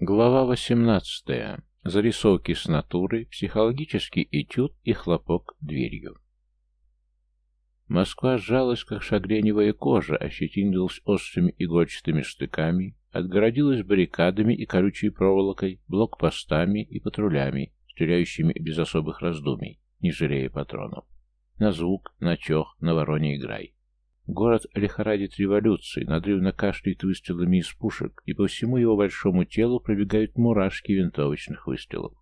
Глава 18. Зарисовки с натуры, психологический этюд и хлопок дверью. Москва сжалась, как шагреневая кожа, ощетинилась острыми игольчатыми штыками, отгородилась баррикадами и колючей проволокой, блокпостами и патрулями, стреляющими без особых раздумий, не жалея патронов. На звук, на чох, на вороний грай. Город лихорадит революции, надрывно кашляет выстрелами из пушек, и по всему его большому телу пробегают мурашки винтовочных выстрелов.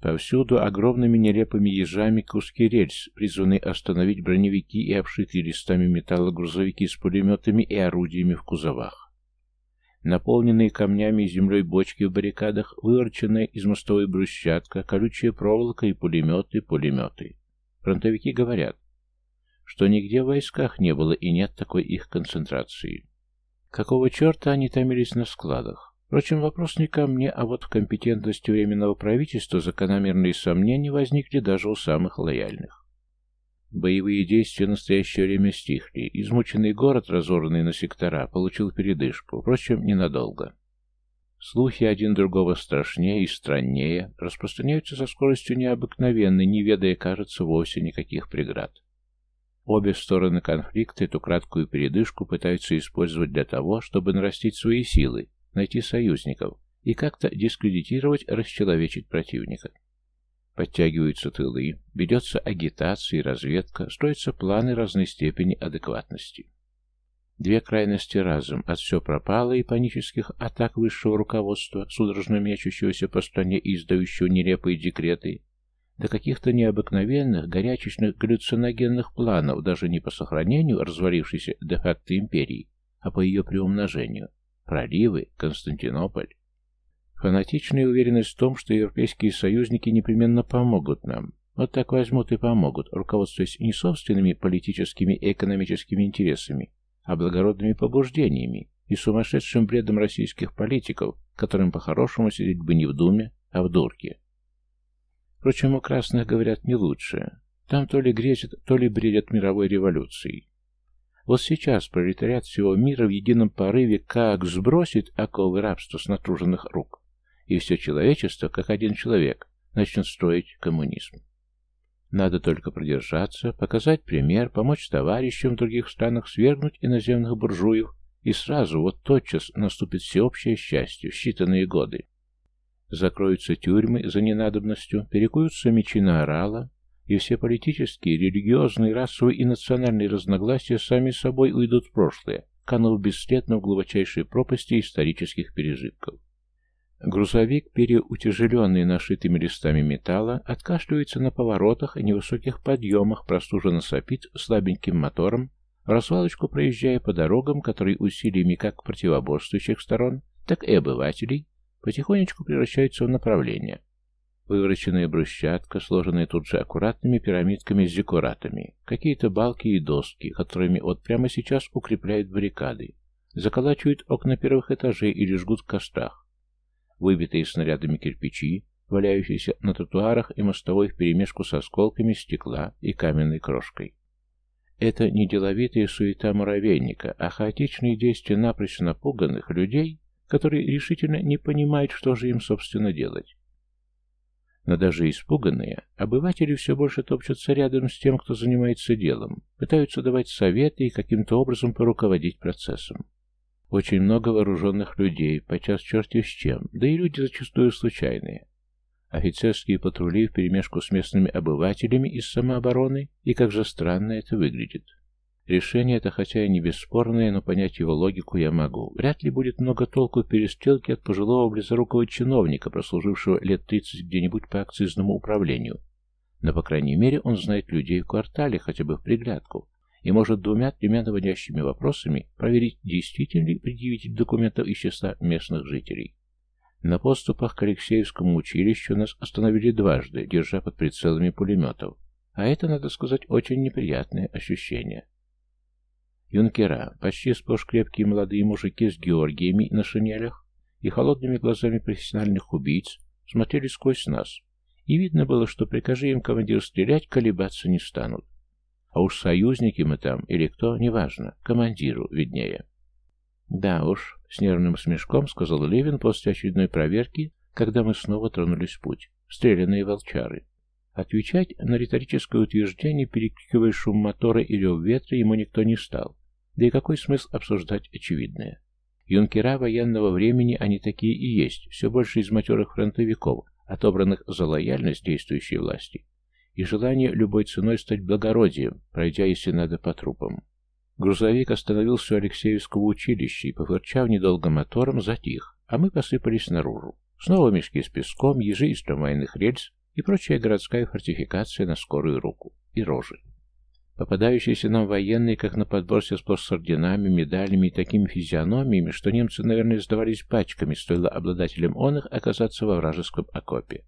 Повсюду огромными нелепыми ежами куски рельс, призванные остановить броневики и обшитые листами металла грузовики с пулеметами и орудиями в кузовах. Наполненные камнями и землей бочки в баррикадах, выворченная из мостовой брусчатка, колючая проволока и пулеметы, пулеметы. Фронтовики говорят, что нигде в войсках не было и нет такой их концентрации. Какого черта они томились на складах? Впрочем, вопрос не ко мне, а вот в компетентности Временного правительства закономерные сомнения возникли даже у самых лояльных. Боевые действия в настоящее время стихли. Измученный город, разорванный на сектора, получил передышку, впрочем, ненадолго. Слухи один другого страшнее и страннее распространяются со скоростью необыкновенной, не ведая, кажется, вовсе никаких преград. Обе стороны конфликта эту краткую передышку пытаются использовать для того, чтобы нарастить свои силы, найти союзников и как-то дискредитировать, расчеловечить противника. Подтягиваются тылы, ведется агитация и разведка, строятся планы разной степени адекватности. Две крайности разом, от все пропало и панических атак высшего руководства, судорожно мечущегося по стране и издающего нелепые декреты, до каких-то необыкновенных, горячечных, галлюциногенных планов, даже не по сохранению развалившейся де-факто империи, а по ее приумножению. Проливы, Константинополь. Фанатичная уверенность в том, что европейские союзники непременно помогут нам. Вот так возьмут и помогут, руководствуясь не собственными политическими и экономическими интересами, а благородными побуждениями и сумасшедшим бредом российских политиков, которым по-хорошему сидеть бы не в Думе, а в дурке. Впрочем, у красных, говорят, не лучше. Там то ли грезят, то ли бредят мировой революцией. Вот сейчас пролетариат всего мира в едином порыве как сбросит оковы рабства с натруженных рук, и все человечество, как один человек, начнет строить коммунизм. Надо только продержаться, показать пример, помочь товарищам в других странах свергнуть иноземных буржуев, и сразу, вот тотчас, наступит всеобщее счастье в считанные годы. Закроются тюрьмы за ненадобностью, перекуются мечи на орала, и все политические, религиозные, расовые и национальные разногласия сами собой уйдут в прошлое, канув бесследно в глубочайшей пропасти исторических пережитков. Грузовик, переутяжеленный нашитыми листами металла, откашливается на поворотах и невысоких подъемах, простуженно сопит слабеньким мотором, в развалочку проезжая по дорогам, которые усилиями как противоборствующих сторон, так и обывателей потихонечку превращаются в направление. Вывороченная брусчатка, сложенная тут же аккуратными пирамидками с декоратами, какие-то балки и доски, которыми вот прямо сейчас укрепляют баррикады, заколачивают окна первых этажей или жгут в кострах. Выбитые снарядами кирпичи, валяющиеся на тротуарах и мостовой вперемешку с осколками стекла и каменной крошкой. Это не деловитая суета муравейника, а хаотичные действия напрочь напуганных людей, которые решительно не понимают, что же им, собственно, делать. Но даже испуганные, обыватели все больше топчутся рядом с тем, кто занимается делом, пытаются давать советы и каким-то образом поруководить процессом. Очень много вооруженных людей, подчас черти с чем, да и люди зачастую случайные. Офицерские патрули вперемешку с местными обывателями из самообороны, и как же странно это выглядит. Решение это, хотя и не бесспорное, но понять его логику я могу. Вряд ли будет много толку в перестрелке от пожилого близорукого чиновника, прослужившего лет 30 где-нибудь по акцизному управлению. Но, по крайней мере, он знает людей в квартале, хотя бы в приглядку, и может двумя-тремя наводящими вопросами проверить, действительно ли предъявитель документов из числа местных жителей. На поступах к Алексеевскому училищу нас остановили дважды, держа под прицелами пулеметов. А это, надо сказать, очень неприятное ощущение. Юнкера, почти сплошь крепкие молодые мужики с георгиями на шинелях и холодными глазами профессиональных убийц, смотрели сквозь нас, и видно было, что прикажи им командир стрелять, колебаться не станут. А уж союзники мы там или кто, неважно, командиру виднее. Да уж, с нервным смешком сказал Левин после очередной проверки, когда мы снова тронулись в путь. Стрелянные волчары. Отвечать на риторическое утверждение, перекрикивая шум мотора и рев ветра, ему никто не стал. Да и какой смысл обсуждать очевидное? Юнкера военного времени они такие и есть, все больше из матерых фронтовиков, отобранных за лояльность действующей власти, и желание любой ценой стать благородием, пройдя, если надо, по трупам. Грузовик остановился у Алексеевского училища и, пофырчав недолго мотором, затих, а мы посыпались наружу. Снова мешки с песком, ежи из трамвайных рельс и прочая городская фортификация на скорую руку и рожи. Попадающиеся нам военные, как на подборсе сплошь с орденами, медалями и такими физиономиями, что немцы, наверное, сдавались пачками, стоило обладателям он их оказаться во вражеском окопе.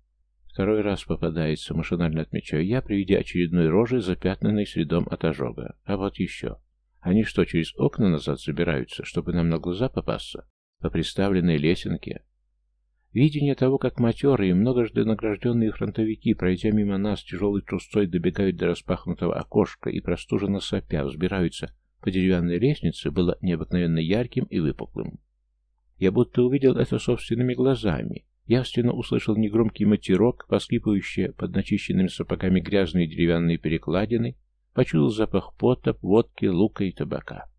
Второй раз попадается, машинально отмечаю я, при виде очередной рожи, запятнанной следом от ожога. А вот еще. Они что, через окна назад забираются, чтобы нам на глаза попасться? По приставленной лесенке? Видение того, как матерые и многожды награжденные фронтовики, пройдя мимо нас тяжелой трусцой, добегают до распахнутого окошка и простуженно сопя взбираются по деревянной лестнице, было необыкновенно ярким и выпуклым. Я будто увидел это собственными глазами. Явственно услышал негромкий матерок, поскрипывающие под начищенными сапогами грязные деревянные перекладины, почуял запах пота, водки, лука и табака.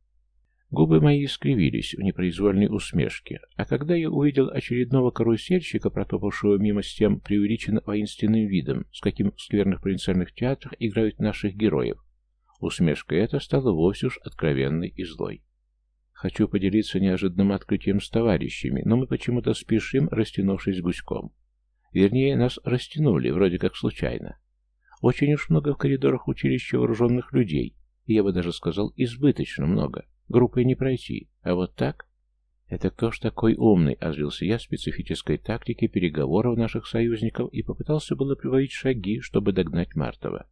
Губы мои искривились в непроизвольной усмешке, а когда я увидел очередного карусельщика, протопавшего мимо с тем преувеличенно воинственным видом, с каким в скверных провинциальных театрах играют наших героев, усмешка эта стала вовсе уж откровенной и злой. Хочу поделиться неожиданным открытием с товарищами, но мы почему-то спешим, растянувшись гуськом. Вернее, нас растянули, вроде как случайно. Очень уж много в коридорах училища вооруженных людей, и я бы даже сказал, избыточно много. Группой не пройти. А вот так? Это кто ж такой умный, озлился я специфической тактике переговоров наших союзников и попытался было прибавить шаги, чтобы догнать Мартова.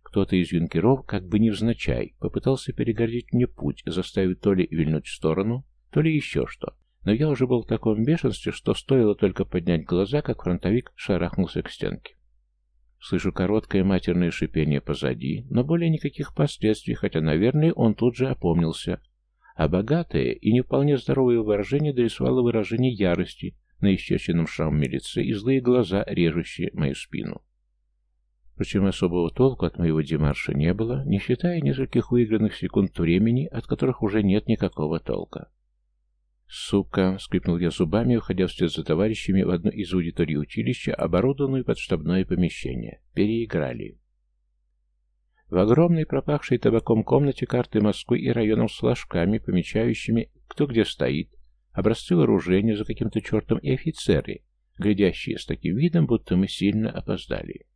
Кто-то из юнкеров, как бы невзначай, попытался перегородить мне путь, заставить то ли вильнуть в сторону, то ли еще что. Но я уже был в таком бешенстве, что стоило только поднять глаза, как фронтовик шарахнулся к стенке. Слышу короткое матерное шипение позади, но более никаких последствий, хотя, наверное, он тут же опомнился, а богатое и не вполне здоровое выражение дорисовало выражение ярости на исчерченном шрамами лице и злые глаза, режущие мою спину. Впрочем, особого толку от моего демарша не было, не считая нескольких выигранных секунд времени, от которых уже нет никакого толка. «Сука!» — скрипнул я зубами, уходя вслед за товарищами в одну из аудиторий училища, оборудованную под штабное помещение. Переиграли. В огромной пропахшей табаком комнате карты Москвы и районов с флажками, помечающими, кто где стоит, образцы вооружения за каким-то чертом и офицеры, глядящие с таким видом, будто мы сильно опоздали.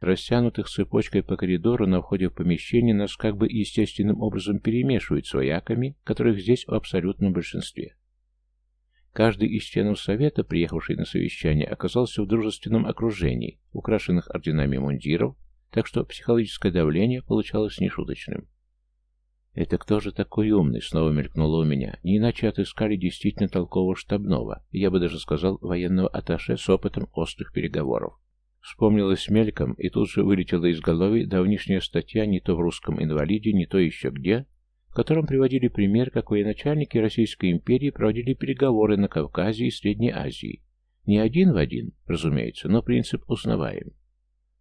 Растянутых цепочкой по коридору на входе в помещение нас как бы естественным образом перемешивают с вояками, которых здесь в абсолютном большинстве. Каждый из членов совета, приехавший на совещание, оказался в дружественном окружении, украшенных орденами мундиров, так что психологическое давление получалось нешуточным. «Это кто же такой умный?» — снова мелькнуло у меня. Не иначе отыскали действительно толкового штабного, я бы даже сказал, военного атташе с опытом острых переговоров. Вспомнилось мельком, и тут же вылетела из головы давнишняя статья не то в русском инвалиде, не то еще где, в котором приводили пример, как военачальники Российской империи проводили переговоры на Кавказе и Средней Азии. Не один в один, разумеется, но принцип узнаваем.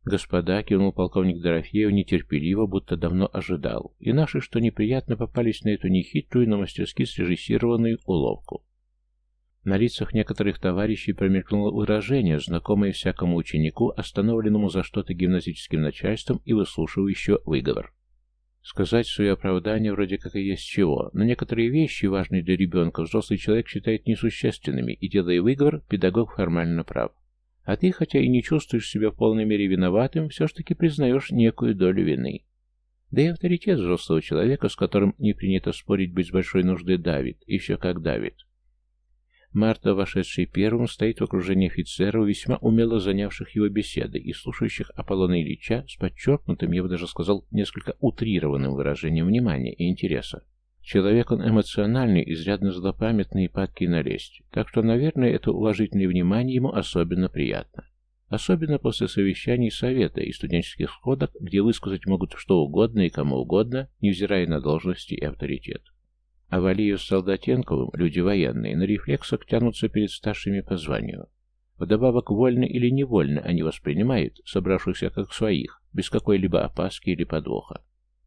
«Господа», — кивнул полковник Дорофеев нетерпеливо, будто давно ожидал, и наши, что неприятно, попались на эту нехитрую, но мастерски срежиссированную уловку. На лицах некоторых товарищей промелькнуло выражение, знакомое всякому ученику, остановленному за что-то гимназическим начальством и выслушивающего выговор. Сказать свое оправдание вроде как и есть чего, но некоторые вещи, важные для ребенка, взрослый человек считает несущественными, и, делая выговор, педагог формально прав. А ты, хотя и не чувствуешь себя в полной мере виноватым, все ж таки признаешь некую долю вины. Да и авторитет взрослого человека, с которым не принято спорить без большой нужды, давит, еще как давит. Марта, вошедший первым, стоит в окружении офицеров, весьма умело занявших его беседы и слушающих Аполлона Ильича с подчеркнутым, я бы даже сказал, несколько утрированным выражением внимания и интереса. Человек он эмоциональный, изрядно злопамятный и падкий на лесть, так что, наверное, это уважительное внимание ему особенно приятно. Особенно после совещаний совета и студенческих сходок, где высказать могут что угодно и кому угодно, невзирая на должности и авторитет. А Валию с Солдатенковым люди военные на рефлексах тянутся перед старшими по званию. Вдобавок, вольно или невольно они воспринимают собравшихся как своих, без какой-либо опаски или подвоха.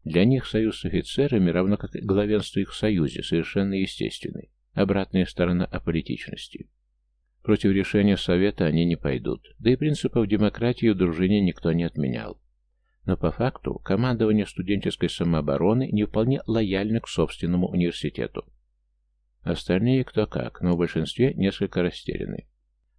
Для них союз с офицерами, равно как главенство их в союзе, совершенно естественный. Обратная сторона аполитичности. Против решения Совета они не пойдут, да и принципов демократии в дружине никто не отменял. Но по факту командование студенческой самообороны не вполне лояльно к собственному университету. Остальные кто как, но в большинстве несколько растеряны.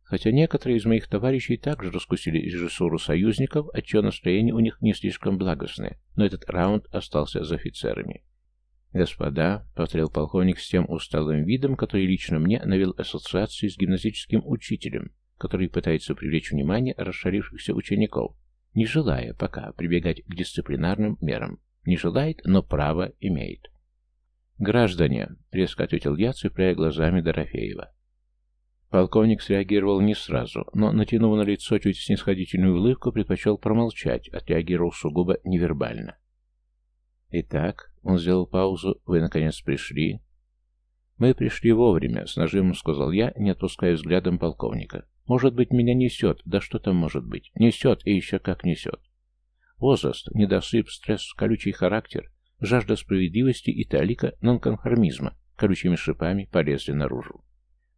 Хотя некоторые из моих товарищей также раскусили режиссуру союзников, отчего настроение у них не слишком благостное, но этот раунд остался за офицерами. «Господа», — повторил полковник с тем усталым видом, который лично мне навел ассоциации с гимназическим учителем, который пытается привлечь внимание расшарившихся учеников, не желая пока прибегать к дисциплинарным мерам. Не желает, но право имеет. «Граждане», — резко ответил я, цепляя глазами Дорофеева. Полковник среагировал не сразу, но, натянув на лицо чуть снисходительную улыбку, предпочел промолчать, отреагировал сугубо невербально. «Итак», — он сделал паузу, — «вы, наконец, пришли?» «Мы пришли вовремя», — с нажимом сказал я, не отпуская взглядом полковника. Может быть, меня несет, да что там может быть? Несет и еще как несет. Возраст, недосып, стресс, колючий характер, жажда справедливости и талика нонконформизма колючими шипами полезли наружу.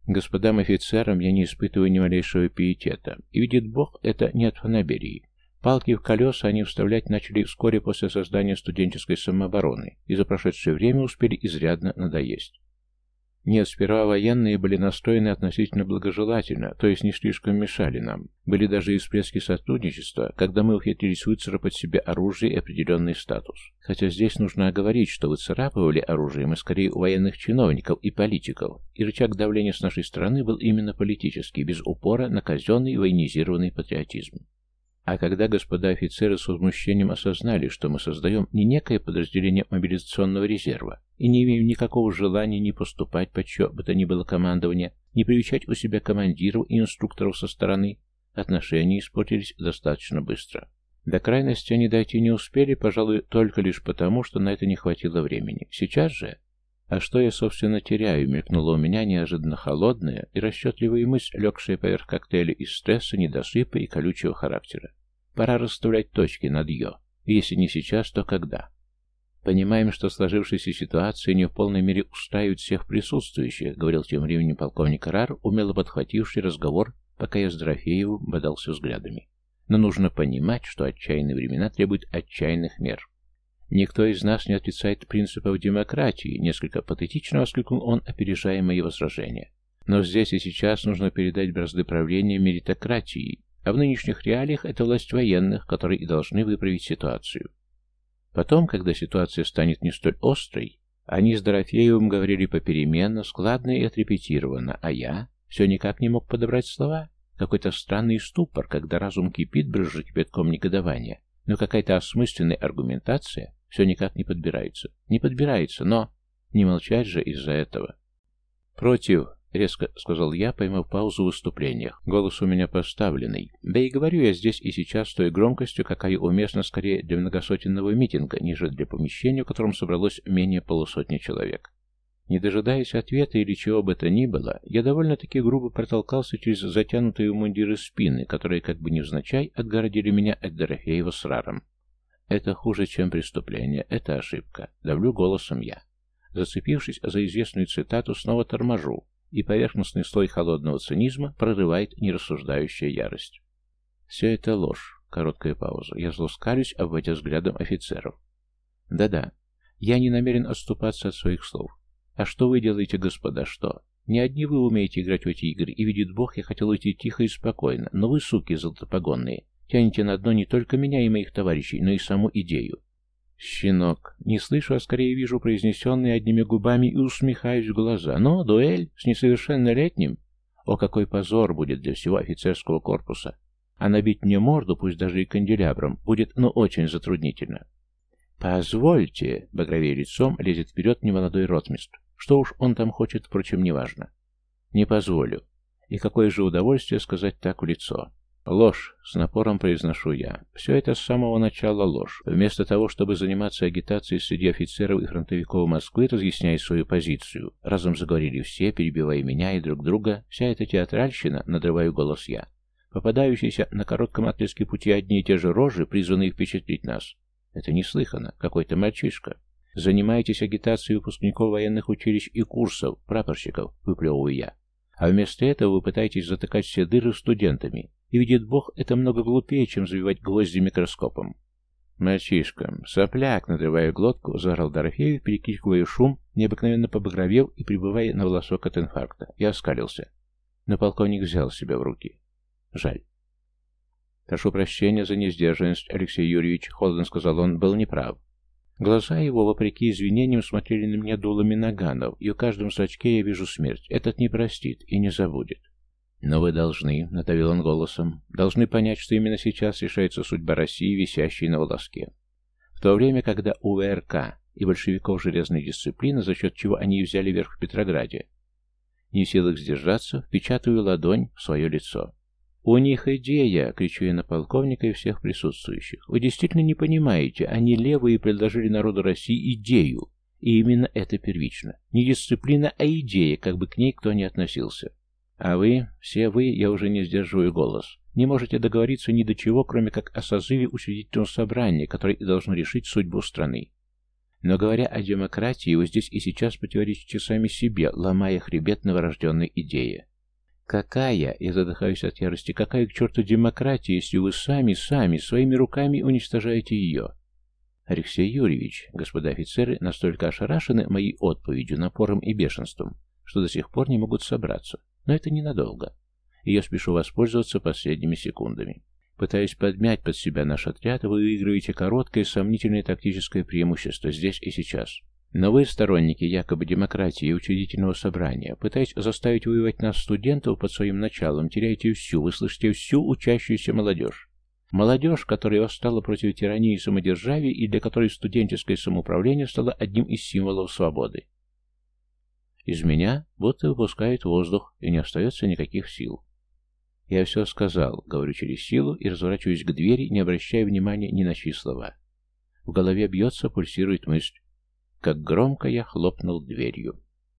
Господам офицерам я не испытываю ни малейшего пиетета, и видит Бог, это не от фанаберии. Палки в колеса они вставлять начали вскоре после создания студенческой самообороны, и за прошедшее время успели изрядно надоесть. Нет, сперва военные были настроены относительно благожелательно, то есть не слишком мешали нам. Были даже и всплески сотрудничества, когда мы ухитрились выцарапать себе оружие и определенный статус. Хотя здесь нужно оговорить, что выцарапывали оружие мы скорее у военных чиновников и политиков, и рычаг давления с нашей стороны был именно политический, без упора на казенный военизированный патриотизм. А когда господа офицеры с возмущением осознали, что мы создаем не некое подразделение мобилизационного резерва и не имеем никакого желания не поступать под чье бы то ни было командование, не привечать у себя командиров и инструкторов со стороны, отношения испортились достаточно быстро. До крайности они дойти не успели, пожалуй, только лишь потому, что на это не хватило времени. Сейчас же... А что я, собственно, теряю, мелькнула у меня неожиданно холодная и расчетливая мысль, легшая поверх коктейля из стресса, недосыпа и колючего характера. Пора расставлять точки над «ё». Если не сейчас, то когда? Понимаем, что сложившаяся ситуация не в полной мере устраивает всех присутствующих, говорил тем временем полковник Рар, умело подхвативший разговор, пока я с Дорофеевым бодался взглядами. Но нужно понимать, что отчаянные времена требуют отчаянных мер. Никто из нас не отрицает принципов демократии, несколько патетично воскликнул он, опережая мои возражения. Но здесь и сейчас нужно передать бразды правления меритократии, а в нынешних реалиях это власть военных, которые и должны выправить ситуацию. Потом, когда ситуация станет не столь острой, они с Дорофеевым говорили попеременно, складно и отрепетированно, а я все никак не мог подобрать слова. Какой-то странный ступор, когда разум кипит, брызжет кипятком негодования, но какая-то осмысленная аргументация все никак не подбирается. Не подбирается, но... Не молчать же из-за этого. Против — резко сказал я, поймав паузу в выступлениях. Голос у меня поставленный. Да и говорю я здесь и сейчас с той громкостью, какая уместна скорее для многосотенного митинга, ниже для помещения, в котором собралось менее полусотни человек. Не дожидаясь ответа или чего бы то ни было, я довольно-таки грубо протолкался через затянутые в мундиры спины, которые как бы невзначай отгородили меня от Дорофеева с Раром. Это хуже, чем преступление, это ошибка. Давлю голосом я. Зацепившись за известную цитату, снова торможу, и поверхностный слой холодного цинизма прорывает нерассуждающая ярость. Все это ложь. Короткая пауза. Я зло скалюсь, обводя взглядом офицеров. Да-да, я не намерен отступаться от своих слов. А что вы делаете, господа, что? Не одни вы умеете играть в эти игры, и, видит Бог, я хотел уйти тихо и спокойно, но вы, суки золотопогонные, тянете на дно не только меня и моих товарищей, но и саму идею. «Щенок. Не слышу, а скорее вижу произнесенные одними губами и усмехаюсь в глаза. Но дуэль с несовершеннолетним? О, какой позор будет для всего офицерского корпуса! А набить мне морду, пусть даже и канделябром, будет, ну, очень затруднительно». «Позвольте», — багровее лицом лезет вперед немолодой ротмистр. Что уж он там хочет, впрочем, неважно. «Не позволю. И какое же удовольствие сказать так в лицо. Ложь, с напором произношу я. Все это с самого начала ложь. Вместо того, чтобы заниматься агитацией среди офицеров и фронтовиков Москвы, разъясняя свою позицию, разом заговорили все, перебивая меня и друг друга, вся эта театральщина, надрываю голос я. Попадающиеся на коротком отрезке пути одни и те же рожи, призванные впечатлить нас. Это неслыханно. Какой-то мальчишка. Занимаетесь агитацией выпускников военных училищ и курсов, прапорщиков, выплевываю я. А вместо этого вы пытаетесь затыкать все дыры студентами. И видит Бог, это много глупее, чем забивать гвозди микроскопом. «Мальчишка, сопляк!» — надрывая глотку, заорал Дорофеев, перекрикивая шум, необыкновенно побагровел и пребывая на волосок от инфаркта. Я оскалился. Но полковник взял себя в руки. Жаль. «Прошу прощения за несдержанность, Алексей Юрьевич», — холодно сказал он, — был неправ. Глаза его, вопреки извинениям, смотрели на меня дулами наганов, и в каждом зрачке я вижу смерть. Этот не простит и не забудет. «Но вы должны», — надавил он голосом, — «должны понять, что именно сейчас решается судьба России, висящей на волоске. В то время, когда у ВРК и большевиков железная дисциплина, за счет чего они взяли верх в Петрограде, не в силах сдержаться, впечатаю ладонь в свое лицо. «У них идея!» — кричу я на полковника и всех присутствующих. «Вы действительно не понимаете, они левые предложили народу России идею, и именно это первично. Не дисциплина, а идея, как бы к ней кто ни относился. А вы, все вы, я уже не сдерживаю голос, не можете договориться ни до чего, кроме как о созыве учредительного собрания, которое и должно решить судьбу страны. Но говоря о демократии, вы здесь и сейчас противоречите сами себе, ломая хребет новорожденной идеи. Какая, я задыхаюсь от ярости, какая к черту демократия, если вы сами, сами, своими руками уничтожаете ее? Алексей Юрьевич, господа офицеры, настолько ошарашены моей отповедью, напором и бешенством, что до сих пор не могут собраться. Но это ненадолго. И я спешу воспользоваться последними секундами. Пытаясь подмять под себя наш отряд, вы выигрываете короткое сомнительное тактическое преимущество здесь и сейчас. Но вы, сторонники якобы демократии и учредительного собрания, пытаясь заставить воевать нас, студентов, под своим началом, теряете всю, вы слышите всю учащуюся молодежь. Молодежь, которая восстала против тирании и самодержавия и для которой студенческое самоуправление стало одним из символов свободы. Из меня будто выпускает воздух, и не остается никаких сил. Я все сказал, говорю через силу и разворачиваюсь к двери, не обращая внимания ни на чьи слова. В голове бьется, пульсирует мысль. Как громко я хлопнул дверью.